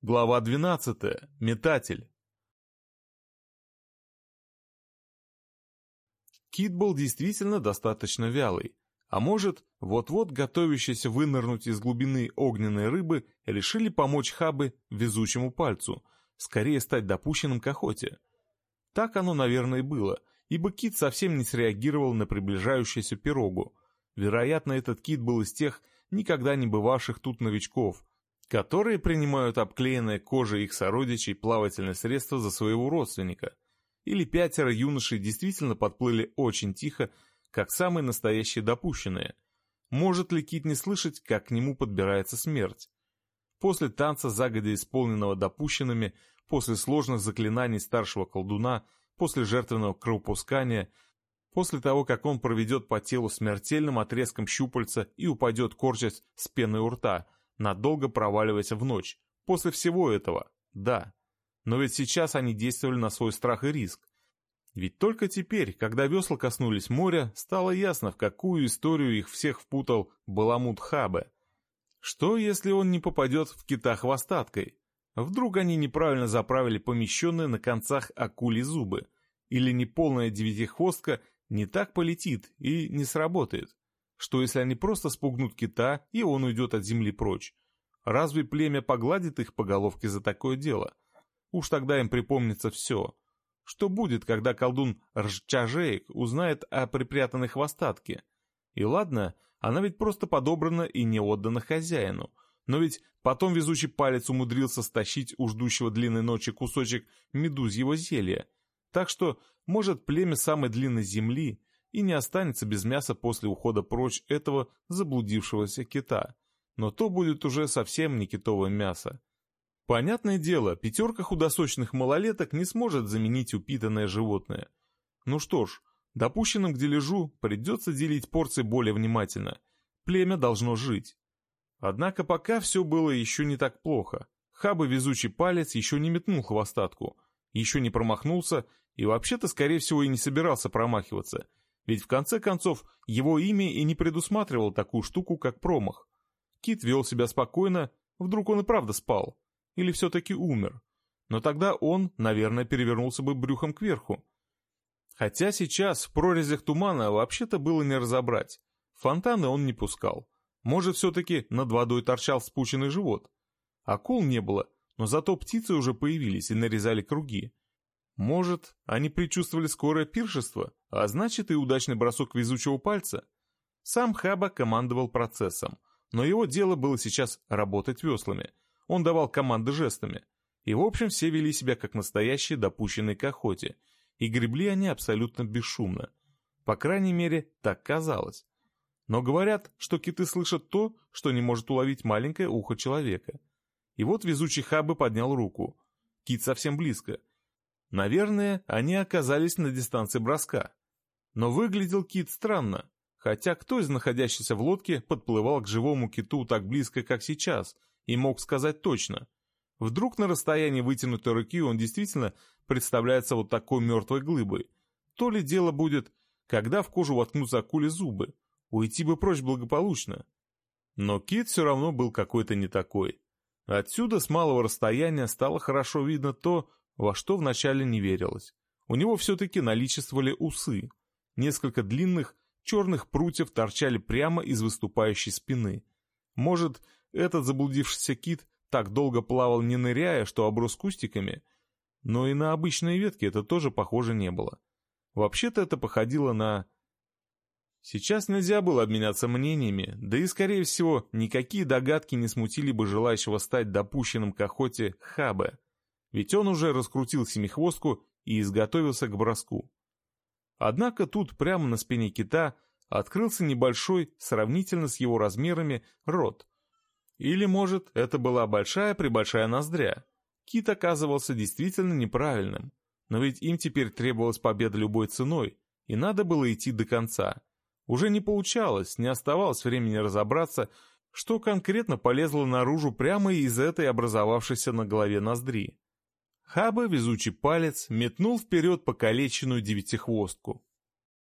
Глава 12. Метатель. Кит был действительно достаточно вялый, а может, вот-вот готовящиеся вынырнуть из глубины огненной рыбы решили помочь Хабы везучему пальцу, скорее стать допущенным к охоте. Так оно, наверное, и было, ибо Кит совсем не среагировал на приближающуюся пирогу. Вероятно, этот Кит был из тех никогда не бывавших тут новичков, которые принимают обклеенное кожей их сородичей плавательное средство за своего родственника. Или пятеро юношей действительно подплыли очень тихо, как самые настоящие допущенные. Может ли Кит не слышать, как к нему подбирается смерть? После танца, загодя исполненного допущенными, после сложных заклинаний старшего колдуна, после жертвенного кровопускания, после того, как он проведет по телу смертельным отрезком щупальца и упадет корчась с пеной у рта – надолго проваливаясь в ночь. После всего этого, да. Но ведь сейчас они действовали на свой страх и риск. Ведь только теперь, когда весла коснулись моря, стало ясно, в какую историю их всех впутал Баламут Хабе. Что, если он не попадет в кита хвостаткой? Вдруг они неправильно заправили помещенные на концах акули зубы? Или неполная девятихвостка не так полетит и не сработает? Что если они просто спугнут кита, и он уйдет от земли прочь? Разве племя погладит их по головке за такое дело? Уж тогда им припомнится все. Что будет, когда колдун Ржчажеек узнает о припрятанной хвостатке? И ладно, она ведь просто подобрана и не отдана хозяину. Но ведь потом везучий палец умудрился стащить у ждущего длинной ночи кусочек медузьего зелья. Так что, может, племя самой длинной земли и не останется без мяса после ухода прочь этого заблудившегося кита. Но то будет уже совсем не китовое мясо. Понятное дело, пятерка худосочных малолеток не сможет заменить упитанное животное. Ну что ж, допущенным к дележу придется делить порции более внимательно. Племя должно жить. Однако пока все было еще не так плохо. Хаба везучий палец еще не метнул хвостатку, еще не промахнулся и вообще-то, скорее всего, и не собирался промахиваться – ведь в конце концов его имя и не предусматривало такую штуку, как промах. Кит вел себя спокойно, вдруг он и правда спал. Или все-таки умер. Но тогда он, наверное, перевернулся бы брюхом кверху. Хотя сейчас в прорезях тумана вообще-то было не разобрать. Фонтаны он не пускал. Может, все-таки над водой торчал спученный живот. Акул не было, но зато птицы уже появились и нарезали круги. Может, они предчувствовали скорое пиршество, а значит и удачный бросок везучего пальца? Сам Хаба командовал процессом, но его дело было сейчас работать веслами. Он давал команды жестами. И в общем все вели себя как настоящие допущенные к охоте, и гребли они абсолютно бесшумно. По крайней мере, так казалось. Но говорят, что киты слышат то, что не может уловить маленькое ухо человека. И вот везучий Хабы поднял руку. Кит совсем близко, Наверное, они оказались на дистанции броска. Но выглядел кит странно, хотя кто из находящихся в лодке подплывал к живому киту так близко, как сейчас, и мог сказать точно. Вдруг на расстоянии вытянутой руки он действительно представляется вот такой мертвой глыбой. То ли дело будет, когда в кожу воткнутся акули зубы. Уйти бы прочь благополучно. Но кит все равно был какой-то не такой. Отсюда с малого расстояния стало хорошо видно то, во что вначале не верилось. У него все-таки наличествовали усы. Несколько длинных черных прутьев торчали прямо из выступающей спины. Может, этот заблудившийся кит так долго плавал не ныряя, что оброс кустиками? Но и на обычные ветки это тоже похоже не было. Вообще-то это походило на... Сейчас нельзя было обменяться мнениями, да и, скорее всего, никакие догадки не смутили бы желающего стать допущенным к охоте Хабе ведь он уже раскрутил семихвостку и изготовился к броску. Однако тут прямо на спине кита открылся небольшой, сравнительно с его размерами, рот. Или, может, это была большая-пребольшая ноздря. Кит оказывался действительно неправильным, но ведь им теперь требовалась победа любой ценой, и надо было идти до конца. Уже не получалось, не оставалось времени разобраться, что конкретно полезло наружу прямо из этой образовавшейся на голове ноздри. Хаба, везучий палец, метнул вперед покалеченную девятихвостку.